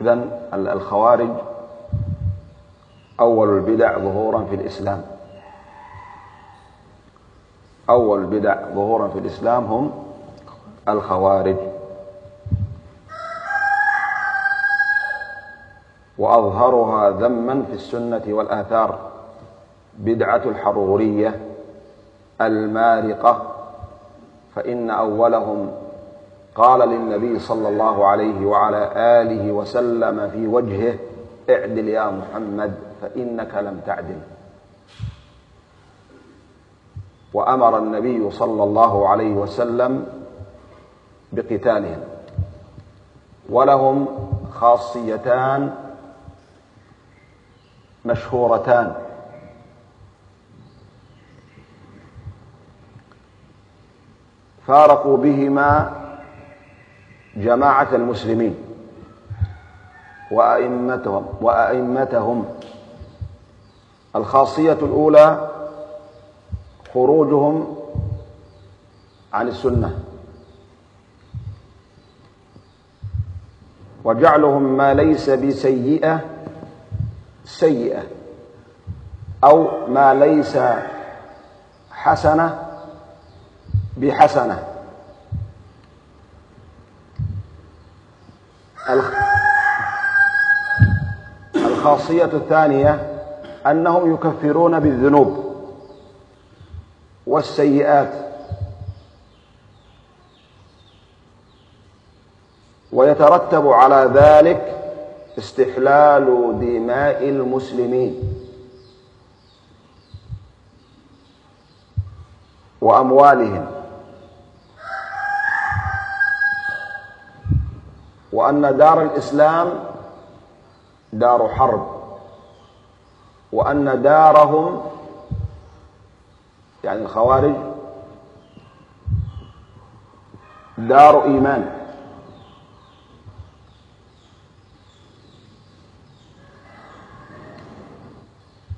إذن الخوارج أول البدع ظهورا في الإسلام. أول البدع ظهورا في الإسلام هم الخوارج. وأظهرها ذما في السنة والآثار. بدعة الحرورية المارقة. فإن أولهم قال للنبي صلى الله عليه وعلى آله وسلم في وجهه اعدل يا محمد فإنك لم تعدل. وأمر النبي صلى الله عليه وسلم بقتالهم. ولهم خاصيتان مشهورتان. فارقوا بهما جماعة المسلمين وأئمتهم وأئمتهم. الخاصية الأولى خروجهم عن السنة. وجعلهم ما ليس بسيئة سيئة أو ما ليس حسنة بحسنة. الخاصية الثانية أنهم يكفرون بالذنوب والسيئات ويترتب على ذلك استحلال دماء المسلمين وأموالهم. وأن دار الإسلام دار حرب وأن دارهم يعني الخوارج دار إيمان.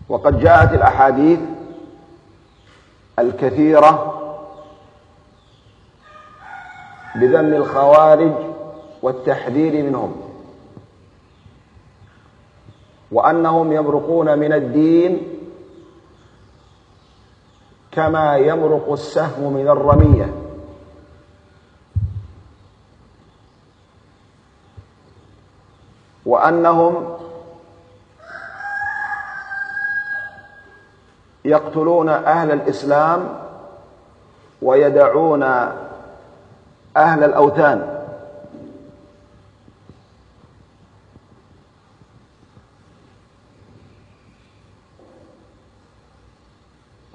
وقد جاءت الأحاديث الكثيرة بذم الخوارج والتحذير منهم. وأنهم يمرقون من الدين كما يمرق السهم من الرمية. وأنهم يقتلون أهل الإسلام ويدعون أهل الأوثان.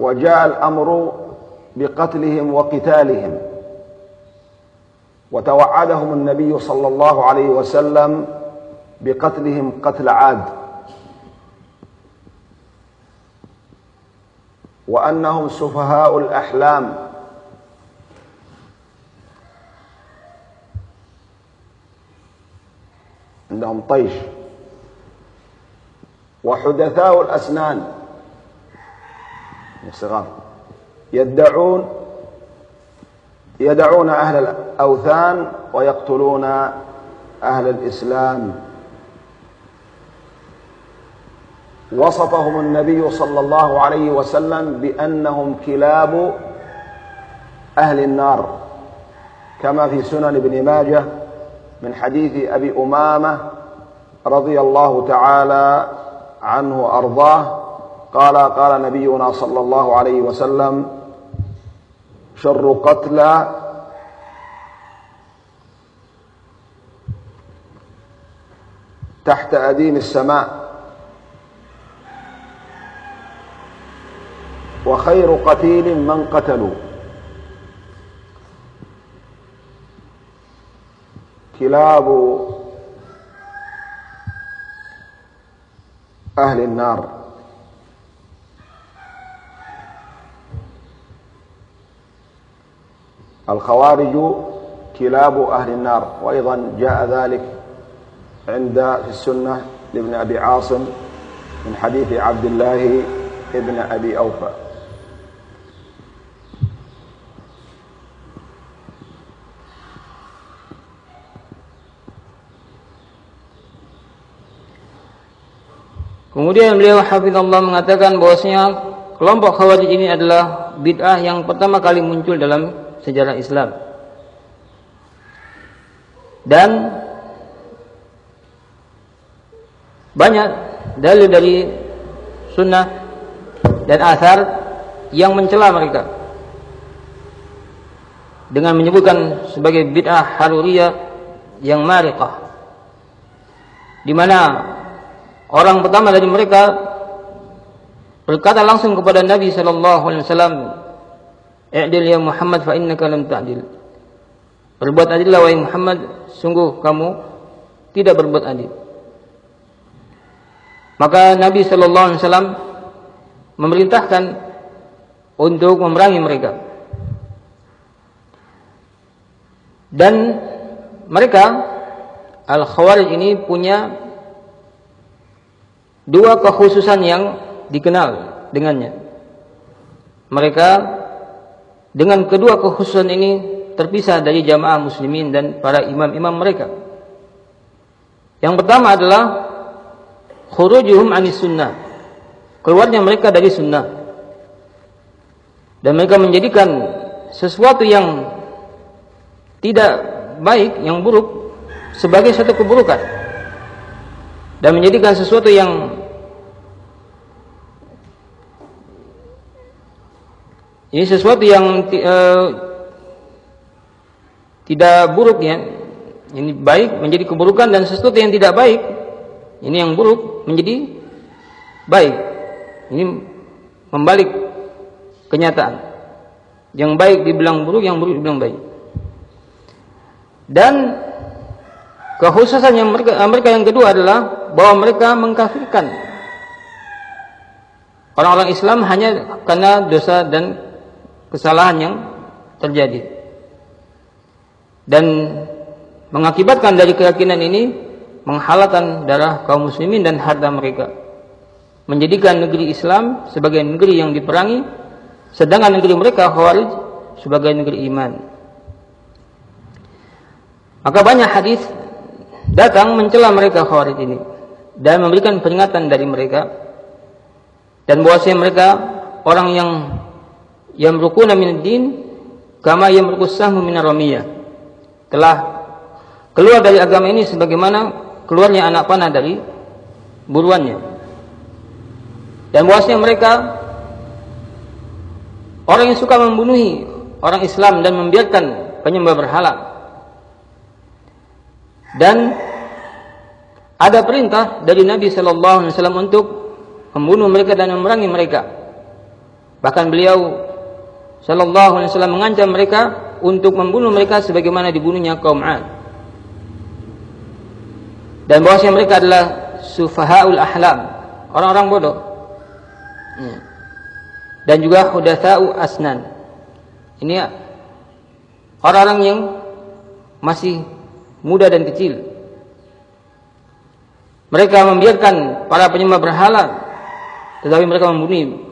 وجاء الأمر بقتلهم وقتالهم. وتوعدهم النبي صلى الله عليه وسلم بقتلهم قتل عاد. وأنهم سفهاء الأحلام. عندهم طيش. وحدثاء الأسنان. صغار. يدعون يدعون أهل الأوثان ويقتلون أهل الإسلام. وصفهم النبي صلى الله عليه وسلم بأنهم كلاب أهل النار كما في سنن ابن ماجه من حديث أبي أمامة رضي الله تعالى عنه وأرضاه. قال قال نبينا صلى الله عليه وسلم شر قتلى تحت أديم السماء وخير قتيل من قتلوا. كلاب أهل النار. الخوارج كلاب أهل النار وأيضا جاء ذلك عند في السنة لابن أبي عاصم من حديث عبد الله ابن أبي أوفى Kemudian beliau hafizallah mengatakan bahwasanya kelompok Khawarij ini adalah bid'ah yang pertama kali muncul dalam sejarah Islam. Dan banyak dalil dari sunnah dan asar yang mencela mereka dengan menyebutkan sebagai bid'ah haruriyah yang mariqah di mana orang pertama dari mereka berkata langsung kepada Nabi sallallahu alaihi wasallam "I'dil ya Muhammad fa innaka lam ta'dil." Berbuat adillah wahai Muhammad, sungguh kamu tidak berbuat adil. Maka Nabi sallallahu alaihi wasallam memerintahkan untuk memerangi mereka. Dan mereka Al-Khawarij ini punya dua kekhususan yang dikenal dengannya. Mereka dengan kedua kekhususan ini terpisah dari jamaah muslimin dan para imam-imam mereka. Yang pertama adalah khurujuhum anis sunnah. Keluarnya mereka dari sunnah. Dan mereka menjadikan sesuatu yang tidak baik, yang buruk sebagai satu keburukan dan menjadikan sesuatu yang ini sesuatu yang uh, tidak buruk ya. Ini baik menjadi keburukan dan sesuatu yang tidak baik ini yang buruk menjadi baik. Ini membalik kenyataan. Yang baik dibilang buruk yang buruk dibilang baik. Dan Kekhususan yang mereka, mereka yang kedua adalah bahwa mereka mengkafirkan. Orang-orang Islam hanya karena dosa dan kesalahan yang terjadi. Dan mengakibatkan dari keyakinan ini menghalalkan darah kaum muslimin dan harta mereka. Menjadikan negeri Islam sebagai negeri yang diperangi sedangkan negeri mereka Khawarij sebagai negeri iman. Maka banyak hadis datang mencela mereka Khawarij ini dan memberikan peringatan dari mereka dan bahwasanya mereka orang yang yang rukuna min din kama yang sahmu min ramiyah telah keluar dari agama ini sebagaimana keluarnya anak panah dari buruannya. Dan bahwasanya mereka orang yang suka membunuhi orang Islam dan membiarkan penyembah berhala. Dan ada perintah dari Nabi Shallallahu Alaihi Wasallam untuk membunuh mereka dan memerangi mereka. Bahkan beliau Shallallahu Alaihi Wasallam mengancam mereka untuk membunuh mereka sebagaimana dibunuhnya kaum Ad. Dan bahwasanya mereka adalah sufahaul ahlam, orang-orang bodoh. Hmm. Dan juga hudatsau asnan. Ini orang-orang yang masih muda dan kecil. Mereka membiarkan para penyembah berhala, tetapi mereka membunuh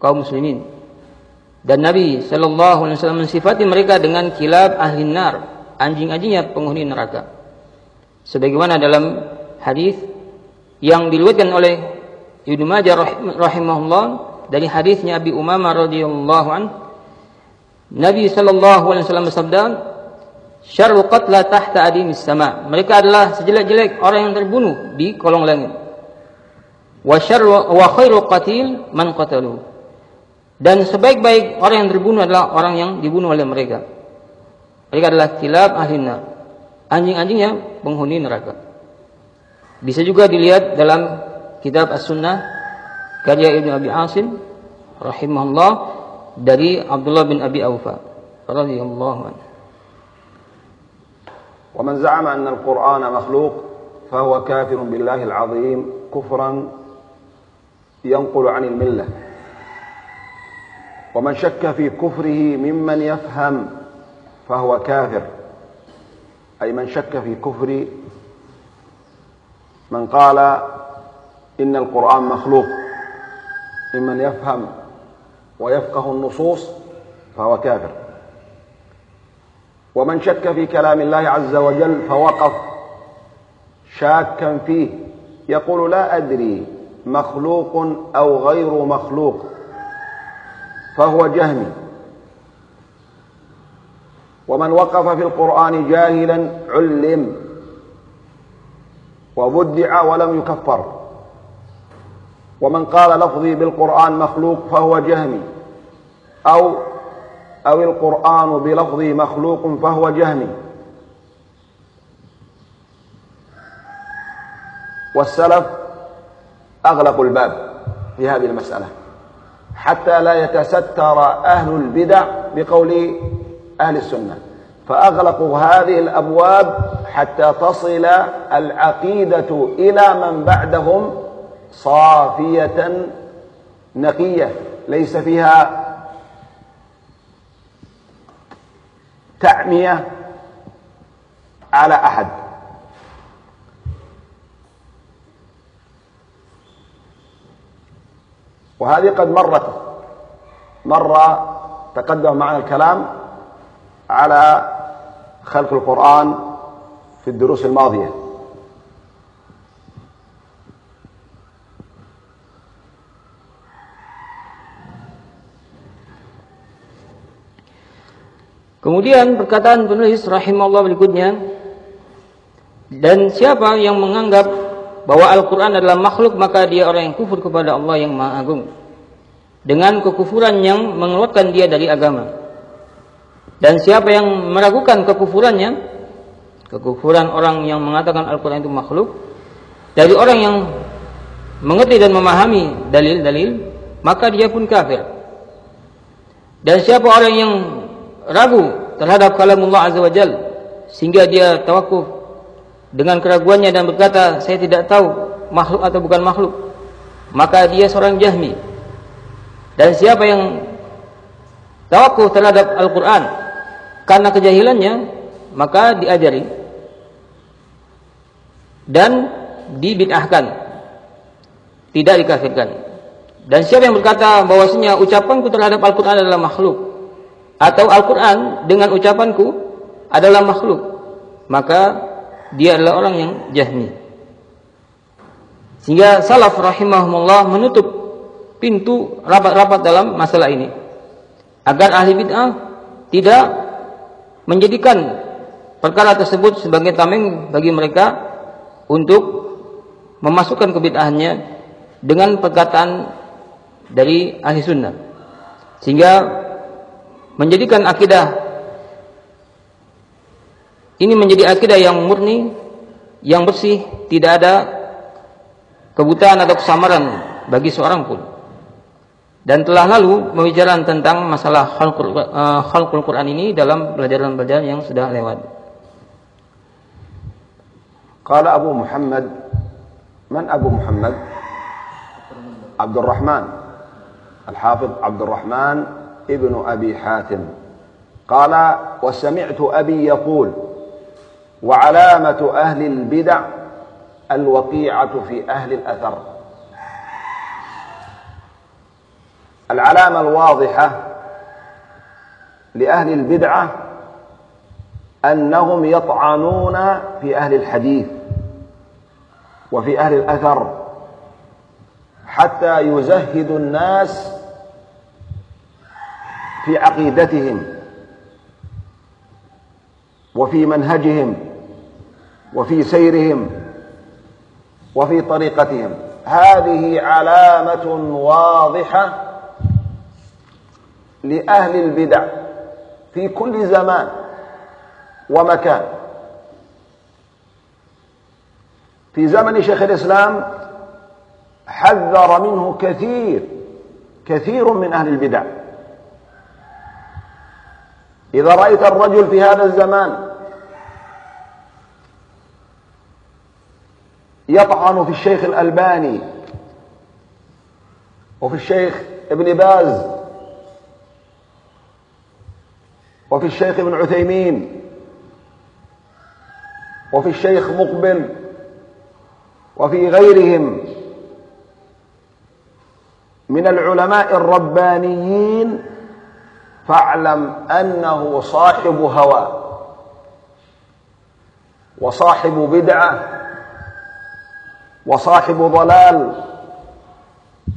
kaum muslimin. Dan Nabi Shallallahu Alaihi Wasallam mensifati mereka dengan kilab ahli nar, anjing-anjingnya penghuni neraka. Sebagaimana dalam hadis yang diluatkan oleh Ibnu Majah rahimahullah dari hadisnya Abi Umamah radhiyallahu an Nabi sallallahu alaihi wasallam bersabda syarru qatla tahta adimis sama. Mereka adalah sejelek-jelek orang yang terbunuh di kolong langit. Wa syarru wa khairu qatil man qatalu. Dan sebaik-baik orang yang terbunuh adalah orang yang dibunuh oleh mereka. Mereka adalah kilab ahli Anjing-anjingnya penghuni neraka. Bisa juga dilihat dalam kitab As-Sunnah karya Ibnu Abi Asim rahimahullah dari Abdullah bin Abi Aufa radhiyallahu anhu. ومن زعم أن القرآن مخلوق فهو كافر بالله العظيم كفرا ينقل عن الملة ومن شك في كفره ممن يفهم فهو كافر. أي من شك في كفر من قال إن القرآن مخلوق. ممن يفهم ويفقه النصوص فهو كافر. ومن شك في كلام الله عز وجل فوقف شاكا فيه. يقول لا أدري مخلوق أو غير مخلوق. فهو جهمي. ومن وقف في القرآن جاهلا علم. وبدع ولم يكفر. ومن قال لفظي بالقرآن مخلوق فهو جهمي. أو أو القرآن بلفظي مخلوق فهو جهمي. والسلف أغلقوا الباب في هذه المسألة. حتى لا يتستر أهل البدع بقول أهل السنة. فأغلقوا هذه الأبواب حتى تصل العقيدة إلى من بعدهم صافية نقية ليس فيها تعمية على أحد. وهذه قد مرت مر تقدم معنا الكلام على خلق القرآن في الدروس الماضية Kemudian perkataan penulis rahimahullah berikutnya dan siapa yang menganggap bahwa Al-Quran adalah makhluk maka dia orang yang kufur kepada Allah yang Maha Agung. Dengan kekufuran yang mengeluarkan dia dari agama. Dan siapa yang meragukan kekufurannya kekufuran orang yang mengatakan Al-Quran itu makhluk dari orang yang mengerti dan memahami dalil-dalil maka dia pun kafir. Dan siapa orang yang ragu terhadap kalamullah azza wajal sehingga dia tawakuf dengan keraguannya dan berkata saya tidak tahu makhluk atau bukan makhluk. Maka dia seorang jahmi. Dan siapa yang tawakuf terhadap Al-Quran karena kejahilannya maka diajari dan dibid'ahkan. Tidak dikafirkan. Dan siapa yang berkata bahwasanya ucapanku terhadap Al-Quran adalah makhluk atau Al-Quran dengan ucapanku adalah makhluk maka dia adalah orang yang jahmi. Sehingga salaf rahimahumullah menutup pintu rapat-rapat dalam masalah ini. Agar ahli bid'ah tidak menjadikan perkara tersebut sebagai tameng bagi mereka untuk memasukkan kebid'ahannya dengan perkataan dari ahli sunnah. Sehingga menjadikan akidah ini menjadi akidah yang murni, yang bersih, tidak ada kebutaan atau kesamaran bagi seorang pun. Dan telah lalu pembicaraan tentang masalah khalqul, uh, Quran ini dalam pelajaran-pelajaran yang sudah lewat. Qala Abu Muhammad Man Abu Muhammad? Abdul Rahman Al-Hafidh Abdul Rahman Ibnu Abi Hatim Qala wa sami'tu abi yaqul وعلامة أهل البدع الوقيعة في أهل الأثر. العلامة الواضحة لأهل البدعة أنهم يطعنون في أهل الحديث وفي أهل الأثر حتى يزهد الناس في عقيدتهم وفي منهجهم. وفي سيرهم وفي طريقتهم. هذه علامة واضحة لأهل البدع في كل زمان ومكان. في زمن شيخ الإسلام حذر منه كثير كثير من أهل البدع. إذا رأيت الرجل في هذا الزمان يطعن في الشيخ الألباني وفي الشيخ ابن باز وفي الشيخ ابن عثيمين وفي الشيخ مقبل وفي غيرهم من العلماء الربانيين فاعلم أنه صاحب هوى وصاحب بدعة وصاحب ضلال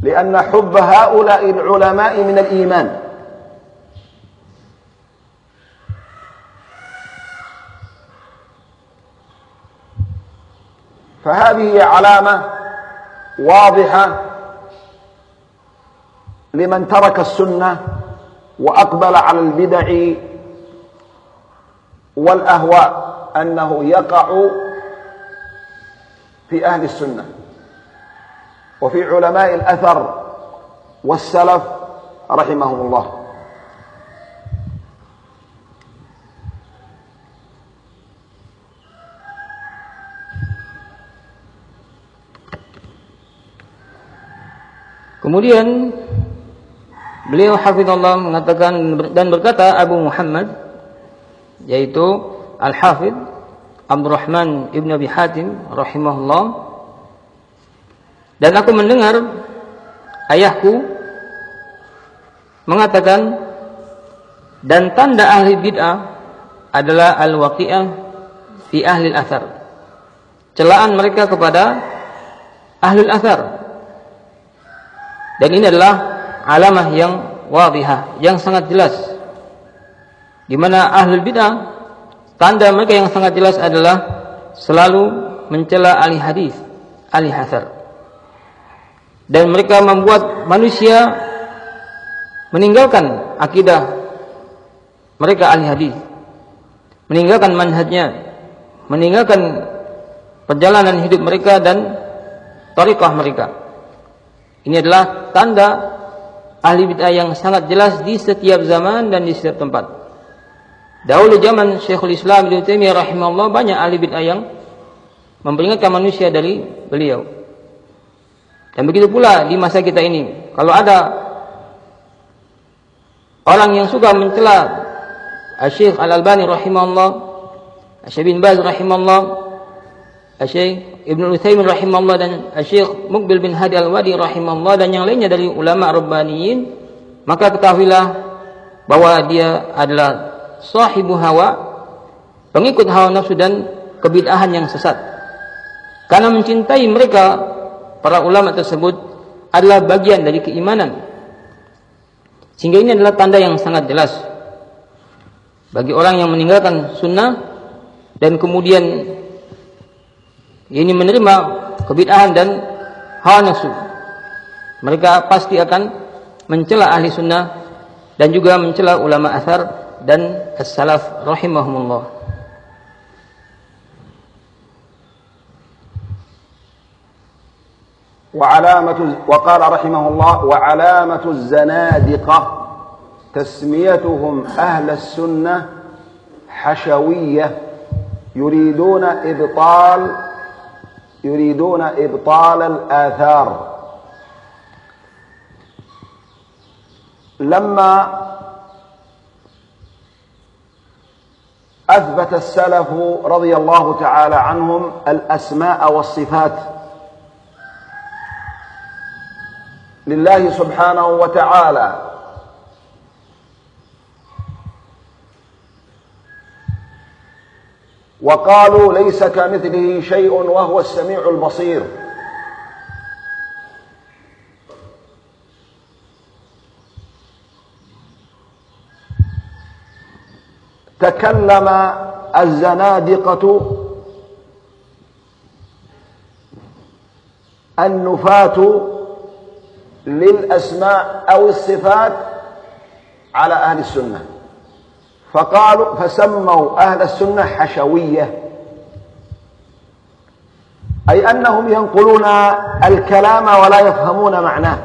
لأن حب هؤلاء العلماء من الإيمان. فهذه علامة واضحة لمن ترك السنة وأقبل على البدع والأهواء أنه يقع في أهل السنة وفي علماء الأثر والسلف رحمهم الله Kemudian beliau hafizallah mengatakan dan berkata Abu Muhammad yaitu Al-Hafidh Abdurrahman Ibn Abi Hatim rahimahullah. Dan aku mendengar ayahku mengatakan dan tanda ahli bid'ah adalah al-waqi'ah fi ahli al-athar. Celaan mereka kepada ahli al-athar. Dan ini adalah alamah yang wadihah yang sangat jelas. Di mana ahli bid'ah Tanda mereka yang sangat jelas adalah selalu mencela ahli hadis, ahli hasar. Dan mereka membuat manusia meninggalkan akidah mereka ahli hadis, meninggalkan manhajnya, meninggalkan perjalanan hidup mereka dan tariqah mereka. Ini adalah tanda ahli bid'ah yang sangat jelas di setiap zaman dan di setiap tempat. Dahulu zaman Syekhul Islam Ibnu Taimiyah rahimahullah banyak ahli bid'ah yang memperingatkan manusia dari beliau. Dan begitu pula di masa kita ini, kalau ada orang yang suka mencela Syekh Al-Albani rahimahullah, Syekh bin Baz rahimahullah, Syekh Ibnu Utsaimin rahimahullah dan Syekh Mukbil bin Hadi Al-Wadi rahimahullah dan yang lainnya dari ulama rabbaniyin, maka ketahuilah bahwa dia adalah sahibu hawa, pengikut hawa nafsu dan kebid'ahan yang sesat. Karena mencintai mereka, para ulama tersebut adalah bagian dari keimanan. Sehingga ini adalah tanda yang sangat jelas bagi orang yang meninggalkan sunnah dan kemudian ini menerima kebid'ahan dan hawa nafsu. Mereka pasti akan mencela ahli sunnah dan juga mencela ulama asar dan as-salaf rahimahumullah. وعلامة وقال رحمه الله وعلامة الزنادقة تسميتهم أهل السنة حشوية يريدون إبطال يريدون إبطال الآثار لما أثبت السلف رضي الله تعالى عنهم الأسماء والصفات. لله سبحانه وتعالى. وقالوا ليس كمثله شيء وهو السميع البصير. تكلم الزنادقة النفاة للأسماء أو الصفات على أهل السنة. فقالوا فسموا أهل السنة حشوية. أي أنهم ينقلون الكلام ولا يفهمون معناه.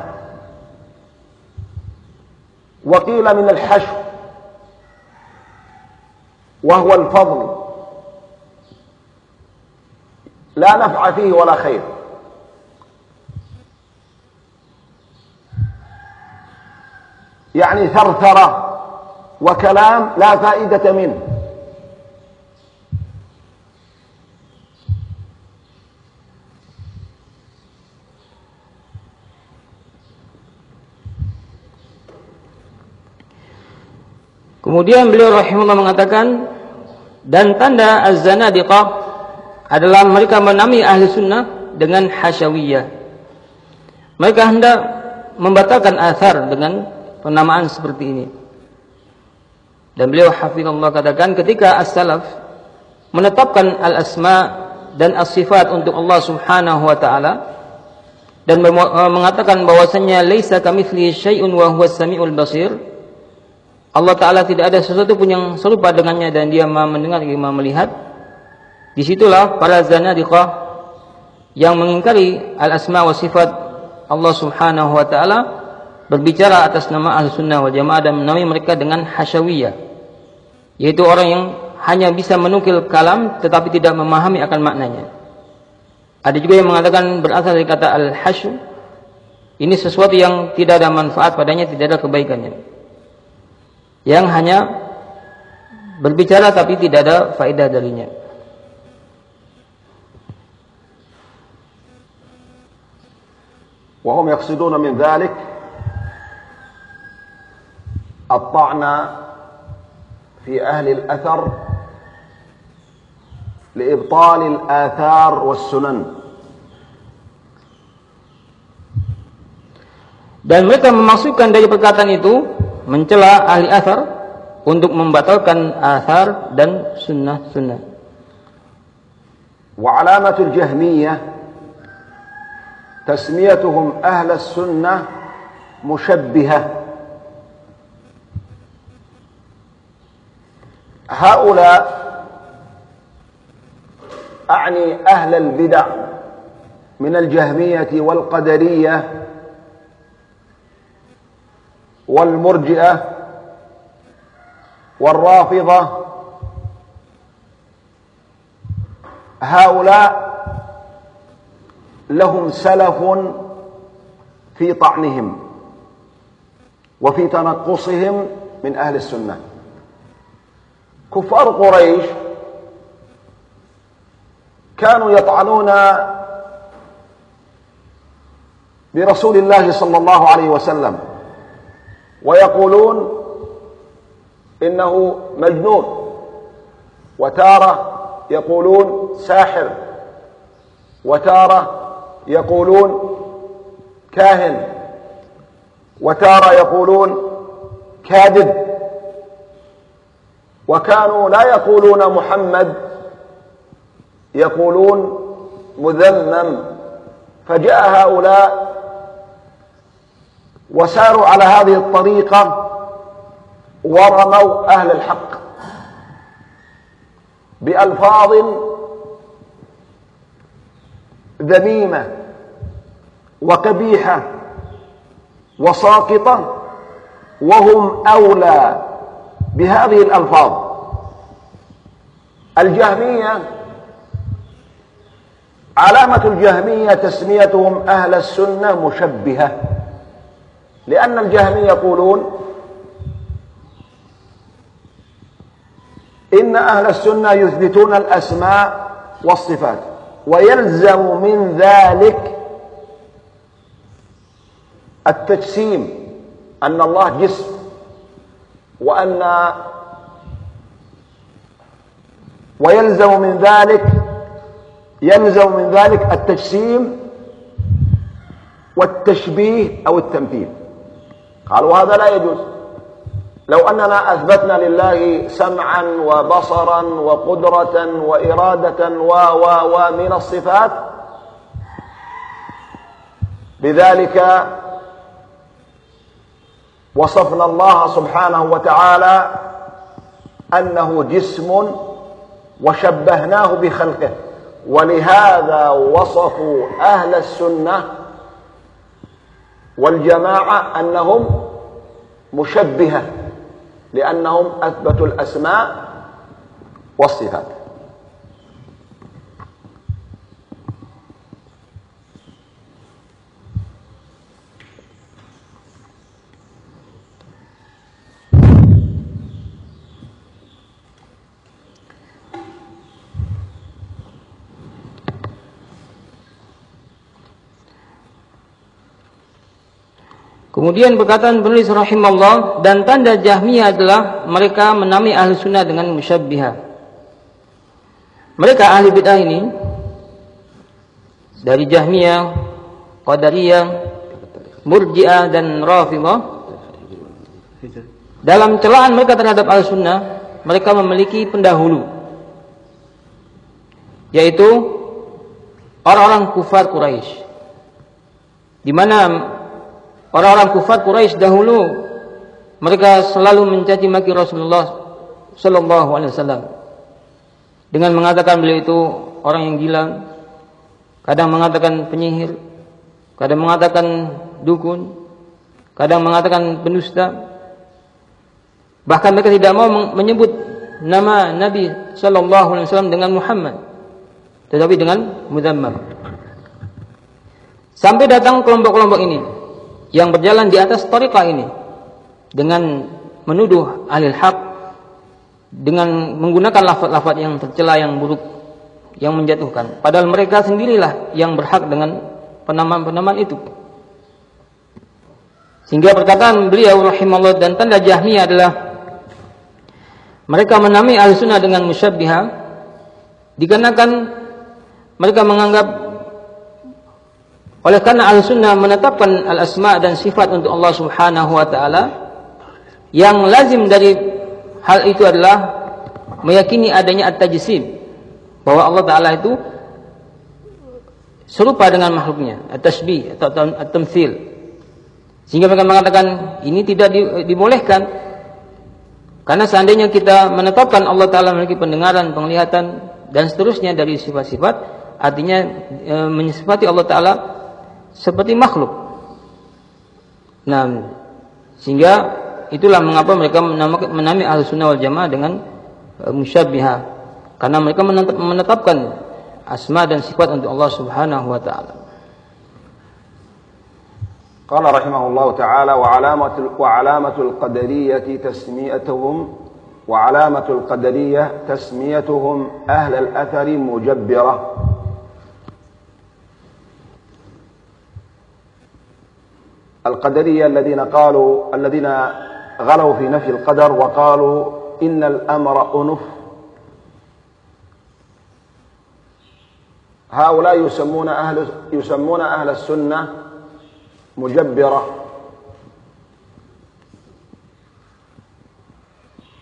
وقيل من الحشو وهو الفضل. لا نفع فيه ولا خير. يعني ثرثرة وكلام لا فائدة منه. Kemudian beliau rahimahullah mengatakan dan tanda az-zanadiqah adalah mereka menamai ahli sunnah dengan hasyawiyah. Mereka hendak membatalkan athar dengan penamaan seperti ini. Dan beliau hafizallah katakan ketika as-salaf menetapkan al-asma dan as-sifat untuk Allah Subhanahu wa taala dan mengatakan bahwasanya laisa kamitsli syai'un wa huwas samiul basir Allah taala tidak ada sesuatu pun yang serupa dengannya dan dia Maha mendengar dan Maha melihat di situlah para zanadiqah yang mengingkari al-asma wa sifat Allah Subhanahu wa taala berbicara atas nama Ahlussunnah wal Jamaah dan menamai mereka dengan hasyawiyah yaitu orang yang hanya bisa menukil kalam tetapi tidak memahami akan maknanya. Ada juga yang mengatakan berasal dari kata al-hasyu ini sesuatu yang tidak ada manfaat padanya, tidak ada kebaikannya Yang hanya berbicara tapi tidak ada faedah darinya. وهم يقصدون من ذلك الطعن في أهل الأثر لإبطال الآثار والسنن Dan mereka memasukkan dari perkataan itu mencela ahli athar untuk membatalkan athar dan sunnah-sunnah. وعلامة الجهمية تسميتهم أهل السنة مشبهة هؤلاء أعني أهل البدع من الجهمية والقدرية والمرجئة والرافضة هؤلاء لهم سلف في طعنهم وفي تنقصهم من أهل السنة. كفار قريش كانوا يطعنون برسول الله صلى الله عليه وسلم. ويقولون إنه مجنون. وتارة يقولون ساحر. وتارة يقولون كاهن. وتارة يقولون كاذب. وكانوا لا يقولون محمد يقولون مذمم. فجاء هؤلاء وساروا على هذه الطريقة ورموا أهل الحق بألفاظ ذميمة وقبيحة وساقطة وهم أولى بهذه الألفاظ. الجهمية علامة الجهمية تسميتهم أهل السنة مشبهة. لأن الجهمية يقولون إن أهل السنة يثبتون الأسماء والصفات ويلزم من ذلك التجسيم أن الله جسم وأن ويلزم من ذلك يلزم من ذلك التجسيم والتشبيه أو التمثيل. قالوا هذا لا يجوز. لو أننا أثبتنا لله سمعا وبصرا وقدرة وإرادة و و ومن الصفات بذلك وصفنا الله سبحانه وتعالى أنه جسم وشبهناه بخلقه. ولهذا وصفوا أهل السنة والجماعة أنهم مشبهة لأنهم أثبتوا الأسماء والصفات. Kemudian perkataan penulis rahimahullah dan tanda Jahmiyah adalah mereka menamai ahli sunnah dengan musyabbihah. Mereka ahli bid'ah ini dari Jahmiyah, Qadariyah, Murji'ah dan Rafidhah dalam celaan mereka terhadap Al-Sunnah mereka memiliki pendahulu yaitu orang-orang kufar Quraisy di mana orang-orang kufar Quraisy dahulu mereka selalu mencaci maki Rasulullah sallallahu alaihi wasallam dengan mengatakan beliau itu orang yang gila, kadang mengatakan penyihir, kadang mengatakan dukun, kadang mengatakan pendusta. Bahkan mereka tidak mau menyebut nama Nabi sallallahu alaihi wasallam dengan Muhammad, tetapi dengan Muzammam. Sampai datang kelompok-kelompok ini yang berjalan di atas tariqah ini dengan menuduh ahli hak dengan menggunakan lafaz-lafaz yang tercela yang buruk yang menjatuhkan. Padahal mereka sendirilah yang berhak dengan penamaan-penamaan itu. Sehingga perkataan beliau rahimahullah dan tanda Jahmiyah adalah mereka menamai al-sunnah dengan musyabbihah dikarenakan mereka menganggap oleh karena al-sunnah menetapkan al-asma dan sifat untuk Allah Subhanahu wa taala yang lazim dari hal itu adalah meyakini adanya at-tajsim bahwa Allah taala itu serupa dengan makhluknya, at-tasbih atau at-tamtsil. Sehingga mereka mengatakan ini tidak dibolehkan karena seandainya kita menetapkan Allah taala memiliki pendengaran, penglihatan dan seterusnya dari sifat-sifat artinya e, menyifati Allah taala seperti makhluk. Nah, sehingga itulah mengapa mereka menamai Ahlussunnah wal Jamaah dengan e, musyabbihah karena mereka menetapkan asma dan sifat untuk Allah Subhanahu wa taala. قال رحمه الله تعالى وعلامة وعلامة القدرية تسميتهم وعلامة القدرية تسميتهم أهل الأثر مجبرة القدرية الذين قالوا الذين غلوا في نفي القدر وقالوا إن الأمر أنف. هؤلاء يسمون أهل يسمون أهل السنة مجبرة.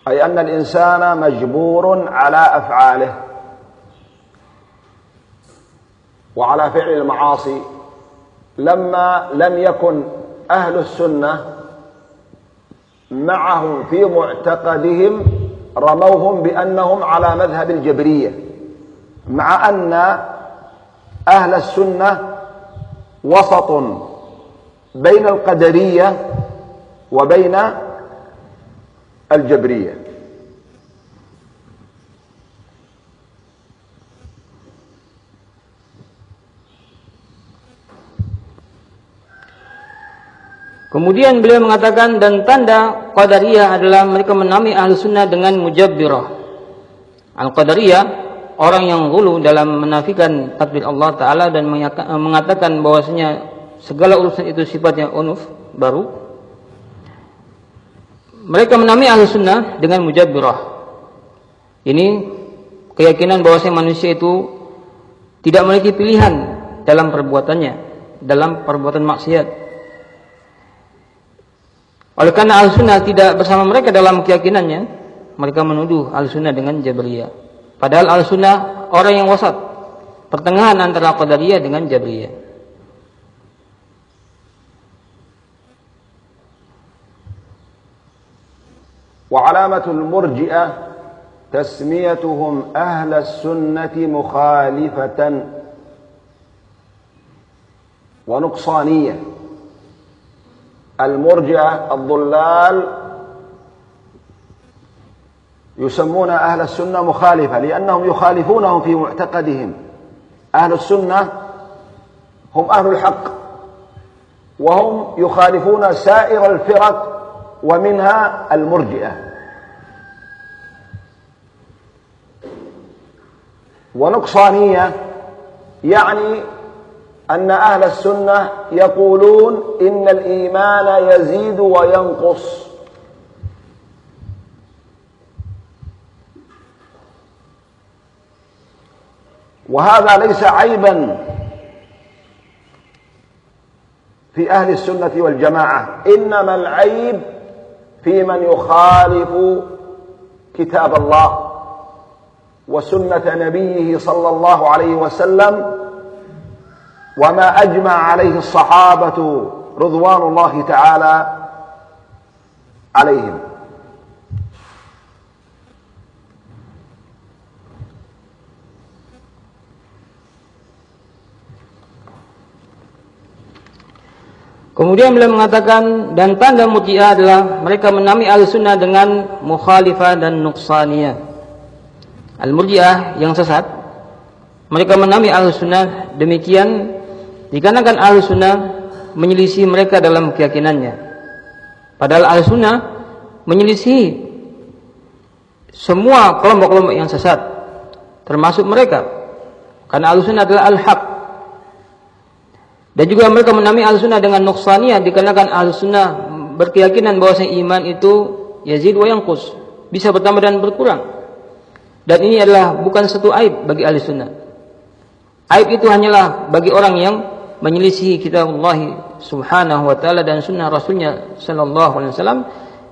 أي أن الإنسان مجبور على أفعاله وعلى فعل المعاصي لما لم يكن أهل السنة معهم في معتقدهم رموهم بأنهم على مذهب الجبرية مع أن أهل السنة وسط بين القدرية وبين الجبرية. Kemudian beliau mengatakan dan tanda qadariyah adalah mereka menamai ahlu sunnah dengan mujabbirah. Al-qadariyah orang yang gulu dalam menafikan takdir Allah Ta'ala dan mengatakan bahwasanya segala urusan itu sifatnya unuf, baru. Mereka menamai ahlu sunnah dengan mujabbirah. Ini keyakinan bahwasanya manusia itu tidak memiliki pilihan dalam perbuatannya, dalam perbuatan maksiat oleh karena al-sunnah tidak bersama mereka dalam keyakinannya, mereka menuduh al-sunnah dengan Jabriyah. Padahal al-sunnah orang yang wasat, pertengahan antara Qadariyah dengan Jabriyah. وعلامة المرجئة تسميتهم أهل السنة مخالفة ونقصانية المرجئة الضلال يسمون أهل السنة مخالفة لأنهم يخالفونهم في معتقدهم. أهل السنة هم أهل الحق وهم يخالفون سائر الفرق ومنها المرجئة. ونقصانية يعني أن أهل السنة يقولون إن الإيمان يزيد وينقص. وهذا ليس عيبا في أهل السنة والجماعة إنما العيب في من يخالف كتاب الله وسنة نبيه صلى الله عليه وسلم وما أجمع عليه الصحابة رضوان الله تعالى عليهم Kemudian beliau mengatakan dan tanda murjiah adalah mereka menami al sunnah dengan mukhalifah dan nuksaniyah. Al murjiah yang sesat mereka menami al sunnah demikian dikarenakan al sunnah menyelisih mereka dalam keyakinannya. Padahal al sunnah menyelisih semua kelompok-kelompok yang sesat termasuk mereka karena al sunnah adalah al haq dan juga mereka menamai al-sunnah dengan nuksaniyah dikarenakan al-sunnah berkeyakinan bahwa iman itu yazid wa yanqus, bisa bertambah dan berkurang. Dan ini adalah bukan satu aib bagi ahli sunnah. Aib itu hanyalah bagi orang yang menyelisihi kitab Allah subhanahu wa ta'ala dan sunnah rasulnya sallallahu alaihi wasallam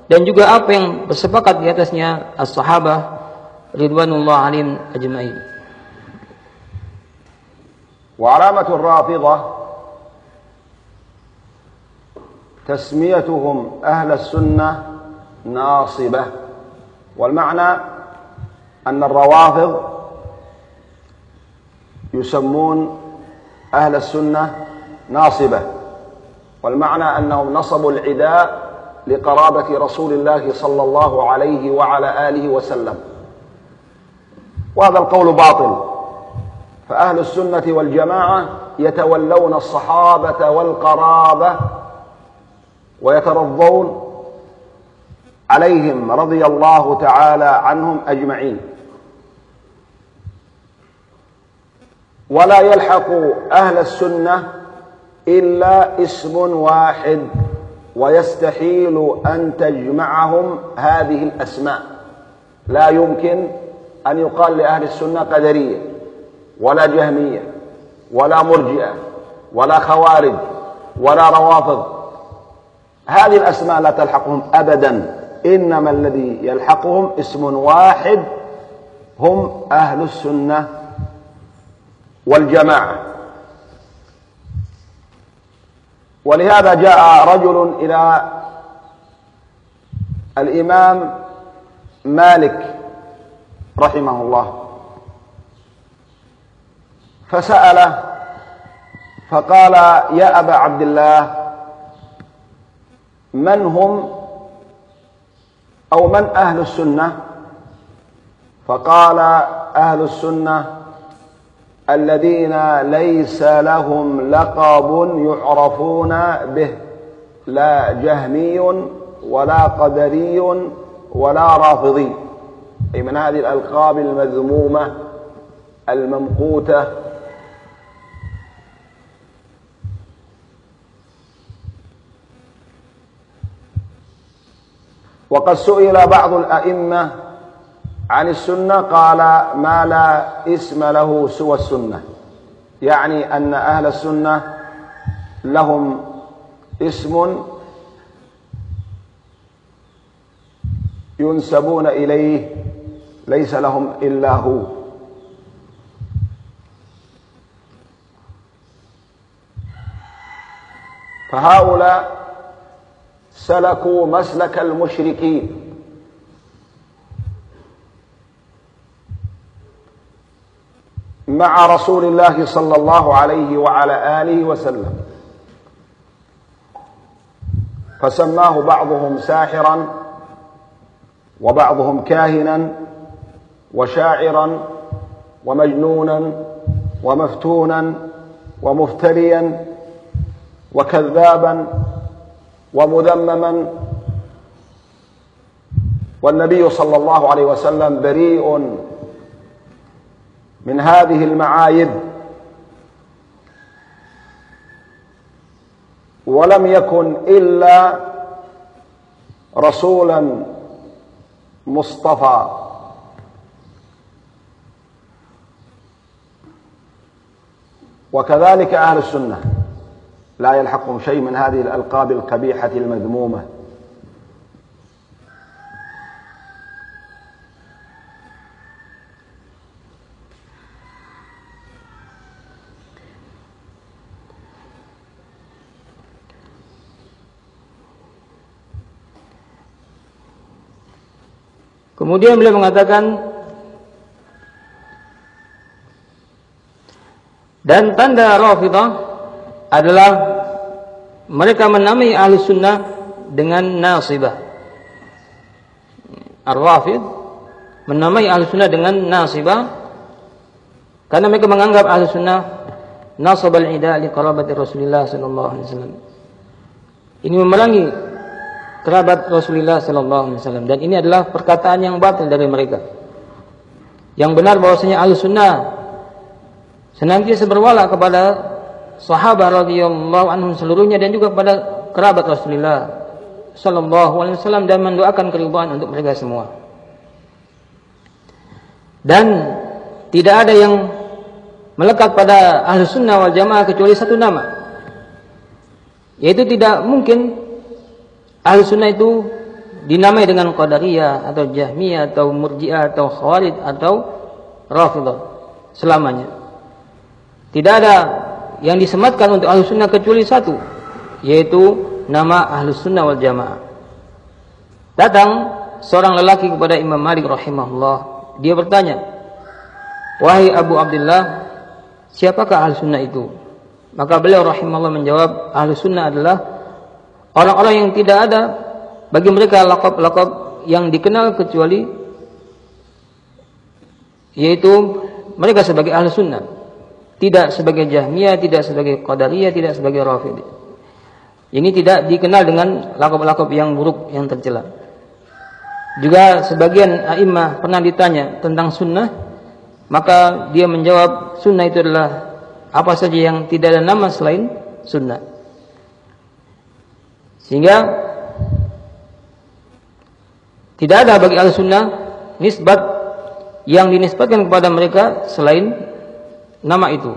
dan juga apa yang bersepakat di atasnya as-sahabah ridwanullah alim ajma'in. Alamatul rafidah تسميتهم أهل السنة ناصبة والمعنى أن الروافض يسمون أهل السنة ناصبة. والمعنى أنهم نصبوا العداء لقرابة رسول الله صلى الله عليه وعلى آله وسلم. وهذا القول باطل. فأهل السنة والجماعة يتولون الصحابة والقرابة ويترضون عليهم رضي الله تعالى عنهم أجمعين. ولا يلحق أهل السنة إلا اسم واحد ويستحيل أن تجمعهم هذه الأسماء. لا يمكن أن يقال لأهل السنة قدرية ولا جهمية ولا مرجئة ولا خوارج ولا روافض. هذه الأسماء لا تلحقهم أبدا. إنما الذي يلحقهم اسم واحد هم أهل السنة. والجماعة. ولهذا جاء رجل إلى الإمام مالك رحمه الله فسأله فقال يا أبا عبد الله من هم أو من أهل السنة؟ فقال أهل السنة الذين ليس لهم لقب يعرفون به لا جهمي ولا قدري ولا رافضي. أي من هذه الألقاب المذمومة الممقوتة. وقد سئل بعض الأئمة عن السنة قال ما لا اسم له سوى السنة. يعني أن أهل السنة لهم اسم ينسبون إليه ليس لهم إلا هو. فهؤلاء سلكوا مسلك المشركين. مع رسول الله صلى الله عليه وعلى آله وسلم. فسماه بعضهم ساحرا وبعضهم كاهنا وشاعرا ومجنونا ومفتونا ومفتريا وكذابا ومذمما. والنبي صلى الله عليه وسلم بريء من هذه المعايب. ولم يكن إلا رسولا مصطفى. وكذلك أهل السنة. لا يلحقهم شيء من هذه الألقاب القبيحة المذمومة. Kemudian beliau mengatakan dan tanda Rafidah adalah mereka menamai ahli sunnah dengan nasibah. Ar-Rafid menamai ahli sunnah dengan nasibah karena mereka menganggap ahli sunnah nasab al-ida li qarabati Rasulullah sallallahu alaihi wasallam. Ini memerangi kerabat Rasulullah sallallahu alaihi wasallam dan ini adalah perkataan yang batil dari mereka. Yang benar bahwasanya Ahlussunnah senantiasa berwala kepada sahabat radhiyallahu anhum seluruhnya dan juga kepada kerabat Rasulullah sallallahu alaihi wasallam dan mendoakan keridhaan untuk mereka semua. Dan tidak ada yang melekat pada Ahlussunnah wal Jamaah kecuali satu nama. Yaitu tidak mungkin Ahli sunnah itu dinamai dengan Qadariyah atau Jahmiyah atau Murji'ah atau Khawarij atau Rafidah selamanya. Tidak ada yang disematkan untuk ahli sunnah kecuali satu, yaitu nama ahli sunnah wal jamaah. Datang seorang lelaki kepada Imam Malik rahimahullah. Dia bertanya, Wahai Abu Abdullah, siapakah ahli sunnah itu? Maka beliau rahimahullah menjawab, ahli sunnah adalah Orang-orang yang tidak ada bagi mereka lakop-lakop yang dikenal kecuali yaitu mereka sebagai ahli sunnah. Tidak sebagai jahmiyah tidak sebagai qadariyah tidak sebagai rafid ini tidak dikenal dengan lakop-lakop yang buruk yang tercela. Juga sebagian a'immah pernah ditanya tentang sunnah maka dia menjawab sunnah itu adalah apa saja yang tidak ada nama selain sunnah sehingga tidak ada bagi al-sunnah nisbat yang dinisbatkan kepada mereka selain nama itu.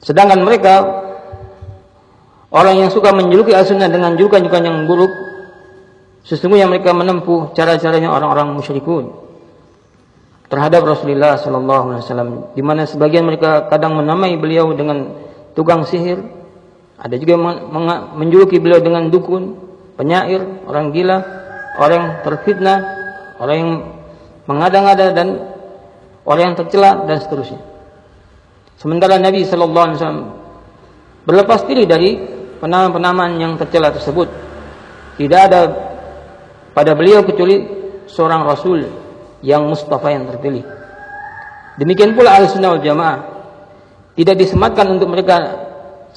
Sedangkan mereka orang yang suka menjuluki al-sunnah dengan julukan-julukan yang buruk, sesungguhnya mereka menempuh cara-caranya orang-orang musyrikun terhadap Rasulullah sallallahu alaihi wasallam di mana sebagian mereka kadang menamai beliau dengan tukang sihir ada juga menjuluki beliau dengan dukun, penyair, orang gila, orang yang terfitnah, orang yang mengada-ngada dan orang yang tercela dan seterusnya. Sementara Nabi Shallallahu Alaihi Wasallam berlepas diri dari penamaan-penamaan yang tercela tersebut. Tidak ada pada beliau kecuali seorang Rasul yang Mustafa yang terpilih. Demikian pula al-sunnah wal jamaah tidak disematkan untuk mereka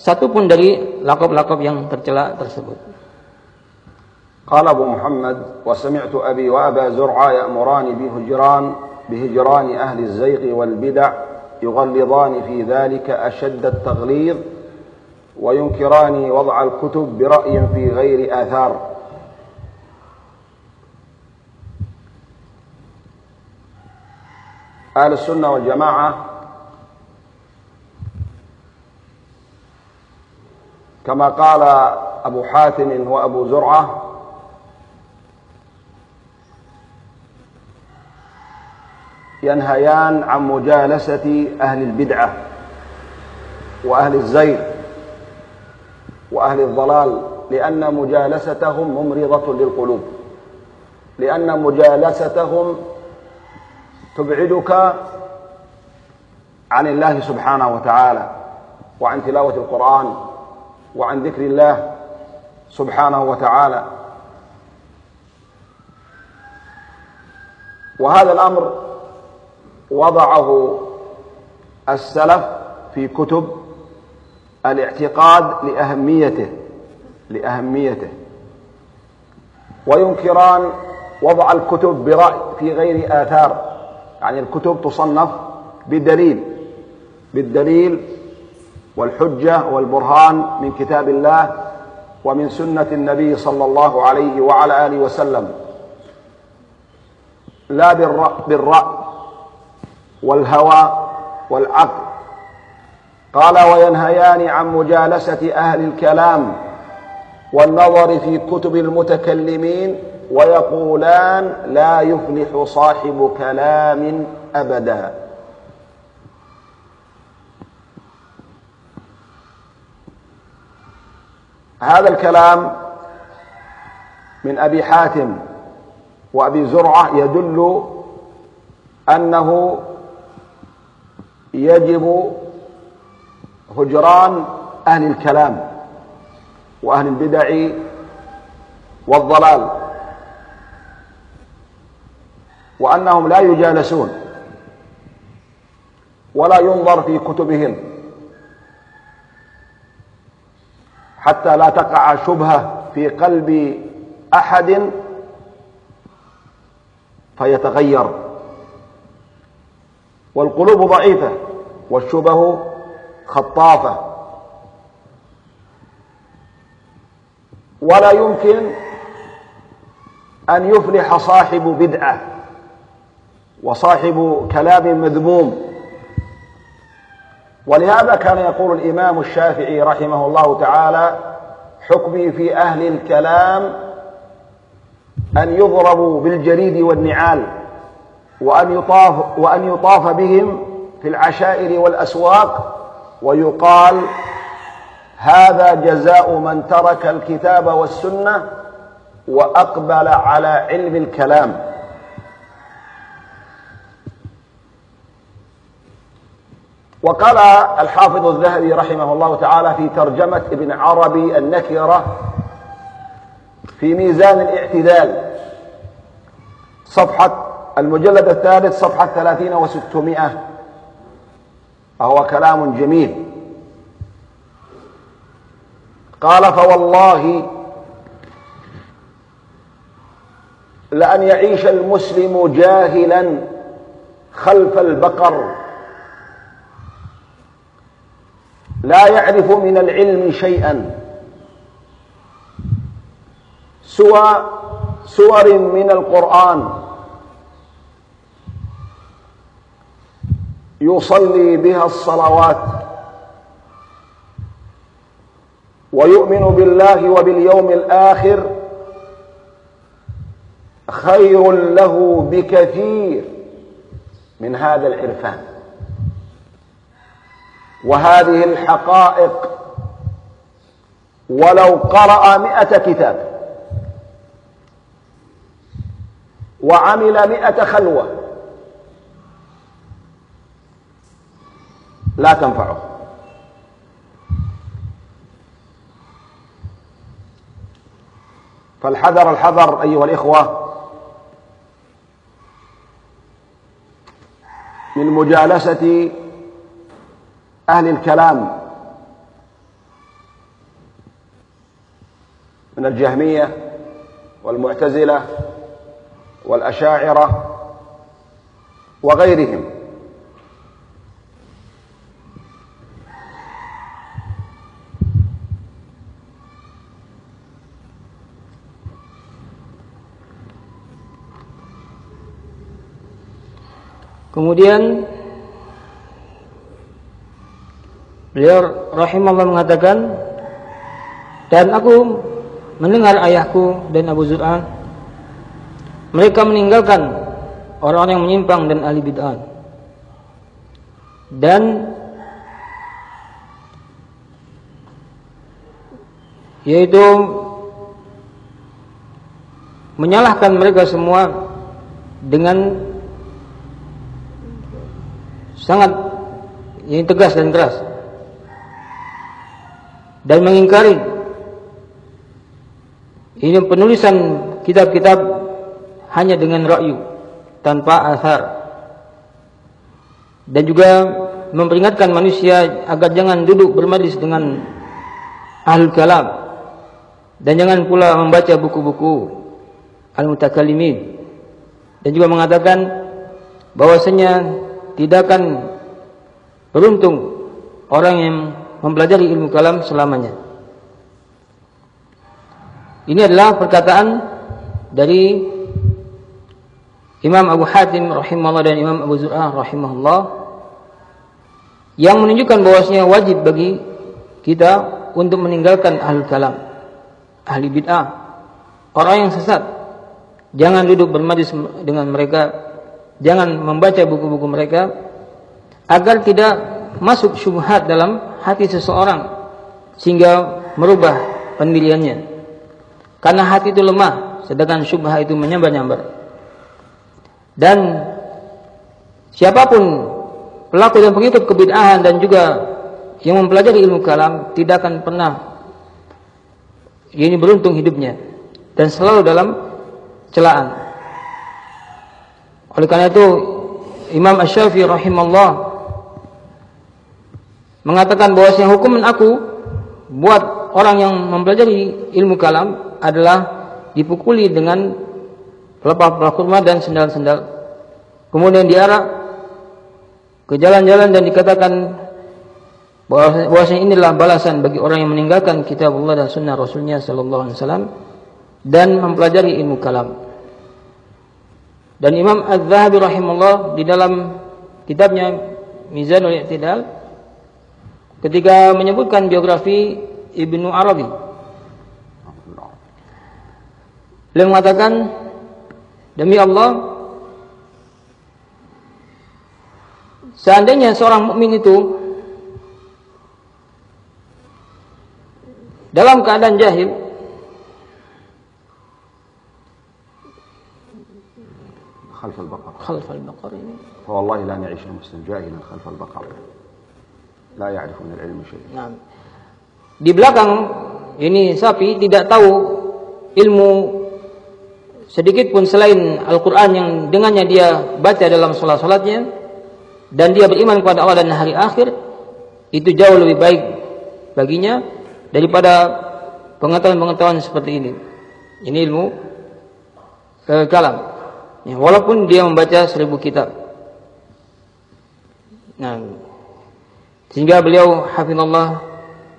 satu pun dari lakop-lakop yang tercela tersebut. قال أبو محمد وسمعت أبي وأبا زرعة يأمران بهجران بهجران أهل الزيغ والبدع يغلظان في ذلك أشد التغليظ وينكران وضع الكتب برأي في غير آثار أهل السنة والجماعة كما قال أبو حاتم وأبو زرعة. ينهيان عن مجالسة أهل البدعة وأهل الزيغ وأهل الضلال لأن مجالستهم ممرضة للقلوب. لأن مجالستهم تبعدك عن الله سبحانه وتعالى وعن تلاوة القرآن. وعن ذكر الله سبحانه وتعالى. وهذا الأمر وضعه السلف في كتب الاعتقاد لأهميته لأهميته. وينكران وضع الكتب برأي في غير آثار. يعني الكتب تصنف بدليل بالدليل والحجة والبرهان من كتاب الله ومن سنة النبي صلى الله عليه وعلى آله وسلم. لا بالرأي, والهوى والعقل. قال وينهيان عن مجالسة أهل الكلام والنظر في كتب المتكلمين ويقولان لا يفلح صاحب كلام أبدا. هذا الكلام من أبي حاتم وأبي زرعة يدل أنه يجب هجران أهل الكلام وأهل البدع والضلال وأنهم لا يجالسون ولا ينظر في كتبهم حتى لا تقع شبهة في قلب أحد فيتغير. والقلوب ضعيفة والشبه خطافة. ولا يمكن أن يفلح صاحب بدعة وصاحب كلام مذموم. ولهذا كان يقول الإمام الشافعي رحمه الله تعالى حكمي في أهل الكلام أن يضربوا بالجريد والنعال وأن يطاف وأن يطاف بهم في العشائر والأسواق ويقال هذا جزاء من ترك الكتاب والسنة وأقبل على علم الكلام. وقال الحافظ الذهبي رحمه الله تعالى في ترجمة ابن عربي النكرة في ميزان الاعتدال صفحة المجلد الثالث صفحة ثلاثين وستمائة وهو كلام جميل. قال فوالله لأن يعيش المسلم جاهلا خلف البقر لا يعرف من العلم شيئا. سوى سور من القرآن يصلي بها الصلوات ويؤمن بالله وباليوم الآخر خير له بكثير من هذا العرفان. وهذه الحقائق ولو قرأ مئة كتاب وعمل مئة خلوة لا تنفعه. فالحذر الحذر أيها الإخوة من مجالسة أهل الكلام من الجهمية والمعتزلة والأشاعرة وغيرهم. Kemudian beliau rahimahullah mengatakan dan aku mendengar ayahku dan Abu Zur'ah mereka meninggalkan orang-orang yang menyimpang dan ahli bid'ah. Dan yaitu menyalahkan mereka semua dengan sangat ini tegas dan keras dan mengingkari. Ini penulisan kitab-kitab hanya dengan rakyu tanpa asar. Dan juga memperingatkan manusia agar jangan duduk bermajlis dengan ahli kalam. Dan jangan pula membaca buku-buku al-mutakallimin. Dan juga mengatakan bahwasanya tidak akan beruntung orang yang mempelajari ilmu kalam selamanya. Ini adalah perkataan dari Imam Abu Hatim rahimahullah dan Imam Abu Zur'ah rahimahullah yang menunjukkan bahwasanya wajib bagi kita untuk meninggalkan ahli kalam, ahli bid'ah, orang yang sesat. Jangan duduk bermajlis dengan mereka, jangan membaca buku-buku mereka agar tidak masuk syubhat dalam hati seseorang sehingga merubah pendiriannya. Karena hati itu lemah, sedangkan syubhat itu menyambar-nyambar. Dan siapa pun pelaku dan pengikut kebid'ahan dan juga yang mempelajari ilmu kalam tidak akan pernah ini beruntung hidupnya dan selalu dalam celaan. Oleh karena itu Imam Asy-Syafi'i rahimahullah mengatakan bahwa yang hukuman aku buat orang yang mempelajari ilmu kalam adalah dipukuli dengan pelepah kurma dan sendal-sendal. Kemudian diarak ke jalan-jalan dan dikatakan bahwa inilah balasan bagi orang yang meninggalkan kitab Allah dan sunnah Rasulnya Sallallahu Alaihi Wasallam dan mempelajari ilmu kalam. Dan Imam Az-Zahabi rahimahullah di dalam kitabnya Mizanul I'tidal ketika menyebutkan biografi Ibnu Arabi beliau mengatakan demi Allah seandainya seorang mukmin itu dalam keadaan jahil خلف البقرة خلف البقرة فوالله لا نعيش المسلم جاهلا خلف البقرة La ya'rifu al-ilmi. Nah. Di belakang ini sapi tidak tahu ilmu sedikit pun selain Al-Qur'an yang dengannya dia baca dalam salat-salatnya dan dia beriman kepada Allah dan hari akhir itu jauh lebih baik baginya daripada pengetahuan-pengetahuan seperti ini. Ini ilmu eh, kekalam. Ya, walaupun dia membaca seribu kitab. Nah, sehingga beliau hafizallah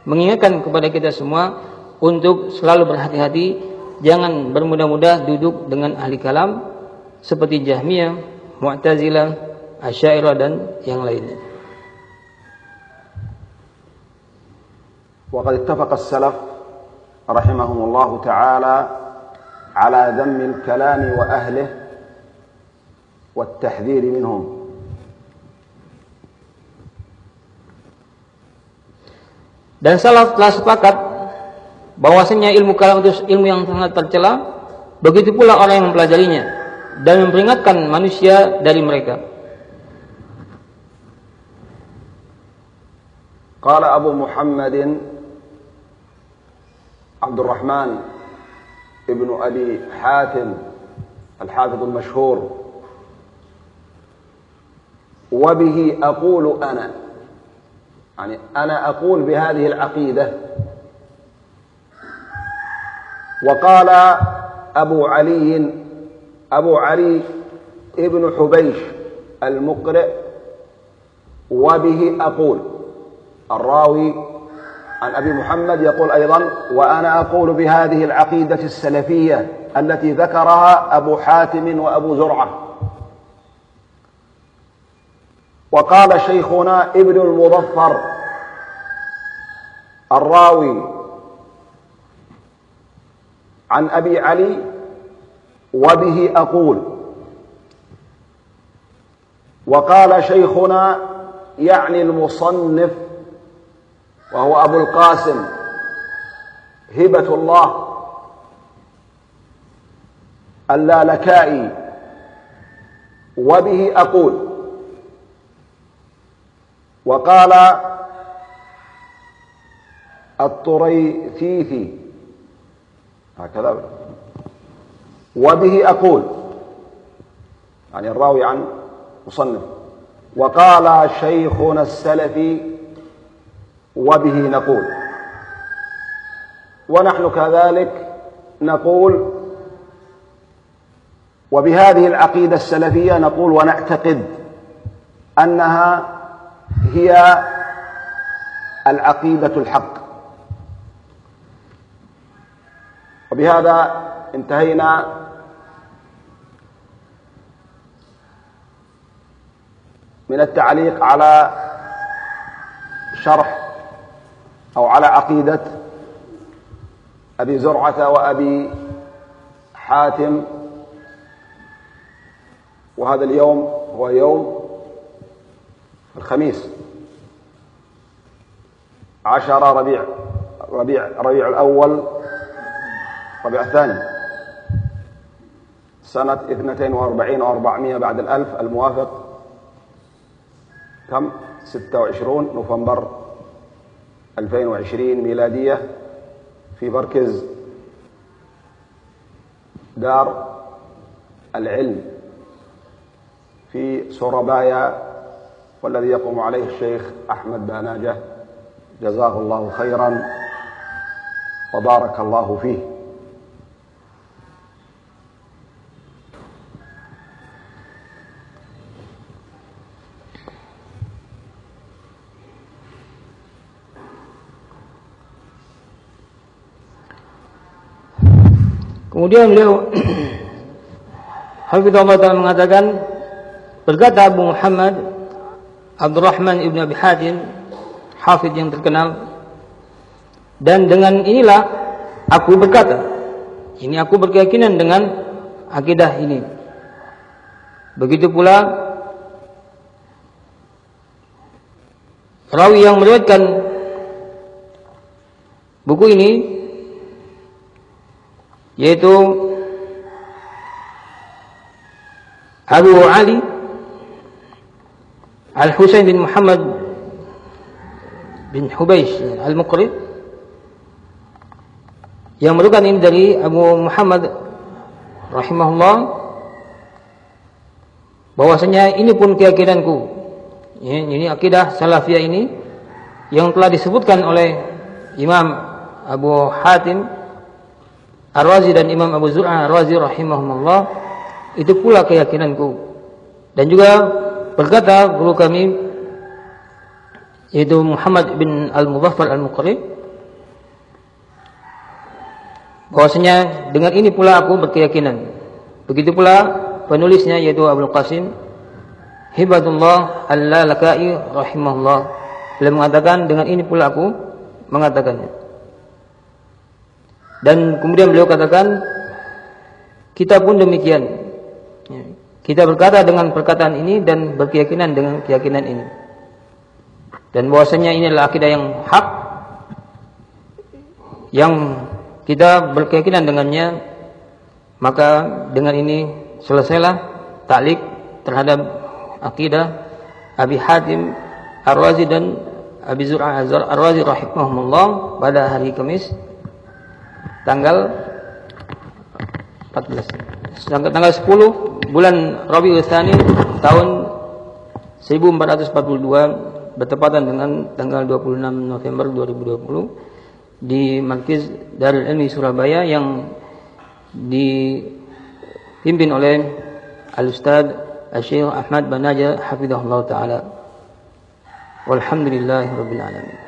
mengingatkan kepada kita semua untuk selalu berhati-hati jangan bermudah-mudah duduk dengan ahli kalam seperti Jahmiyah, Mu'tazilah, Asy'ariyah dan yang lainnya. وقد اتفق السلف رحمهم الله تعالى على ذم الكلام وأهله والتحذير منهم Dan salaf telah sepakat bahwasanya ilmu kalam itu ilmu yang sangat tercela, begitu pula orang yang mempelajarinya dan memperingatkan manusia dari mereka. قال أبو محمد عبد الرحمن ابن أبي حاتم الحافظ المشهور وبه أقول أنا يعني أنا أقول بهذه العقيدة. وقال أبو علي أبو علي ابن حبيش المقرئ وبه أقول. الراوي عن أبي محمد يقول أيضا وأنا أقول بهذه العقيدة السلفية التي ذكرها أبو حاتم وأبو زرعة. وقال شيخنا ابن المظفر الراوي عن أبي علي وبه أقول وقال شيخنا يعني المصنف وهو أبو القاسم هبة الله اللالكائي وبه أقول وقال الطريثيثي هكذا. وبه أقول يعني الراوي عن مصنف وقال شيخنا السلفي وبه نقول. ونحن كذلك نقول وبهذه العقيدة السلفية نقول ونعتقد أنها هي العقيدة الحق. وبهذا انتهينا من التعليق على شرح أو على عقيدة أبي زرعة وأبي حاتم. وهذا اليوم هو يوم الخميس. عشر ربيع ربيع ربيع الأول ربيع الثاني. سنة اثنتين وأربعين واربعمائة بعد الألف الموافق. كم؟ ستة وعشرون نوفمبر 2020 ميلادية. في مركز دار العلم. في سوربايا والذي يقوم عليه الشيخ أحمد باناجة. جزاه الله خيرا وبارك الله فيه Kemudian beliau Hafizullah Ta'ala mengatakan berkata Abu Muhammad Abdurrahman Ibn Abi Hatim Hafid yang terkenal. Dan dengan inilah aku berkata ini aku berkeyakinan dengan akidah ini. Begitu pula rawi yang meriwayatkan buku ini yaitu Abu Ali Al-Husain bin Muhammad bin Hubeish Al-Muqri yang merupakan ini dari Abu Muhammad rahimahullah bahwasanya ini pun keyakinanku. Ini akidah salafiyah ini yang telah disebutkan oleh Imam Abu Hatim Ar-Razi dan Imam Abu Zur'ah Ar-Razi rahimahumullah itu pula keyakinanku. Dan juga berkata guru kami yaitu Muhammad bin Al-Muzaffar Al-Muqrib bahwasanya dengan ini pula aku berkeyakinan. Begitu pula penulisnya yaitu Abdul Qasim Hibadullah Al-Lalakai rahimahullah. Beliau mengatakan dengan ini pula aku mengatakannya. Dan kemudian beliau katakan, kita pun demikian. Ya, kita berkata dengan perkataan ini dan berkeyakinan dengan keyakinan ini. Dan bahwasanya ini adalah akidah yang hak yang kita berkeyakinan dengannya maka dengan ini selesailah taklik terhadap akidah Abi Hatim Ar-Razi dan Abi Zur'ah Ar-Razi rahimahumullah pada hari Kamis tanggal 14 tanggal 10 bulan Rabiul Tsani tahun 1442 bertepatan dengan tanggal 26 November 2020 di Markiz Darul Ilmi Surabaya yang dipimpin oleh Al-Ustaz Syekh Ahmad Banaja hafizahullah taala. Walhamdulillahirabbil alamin.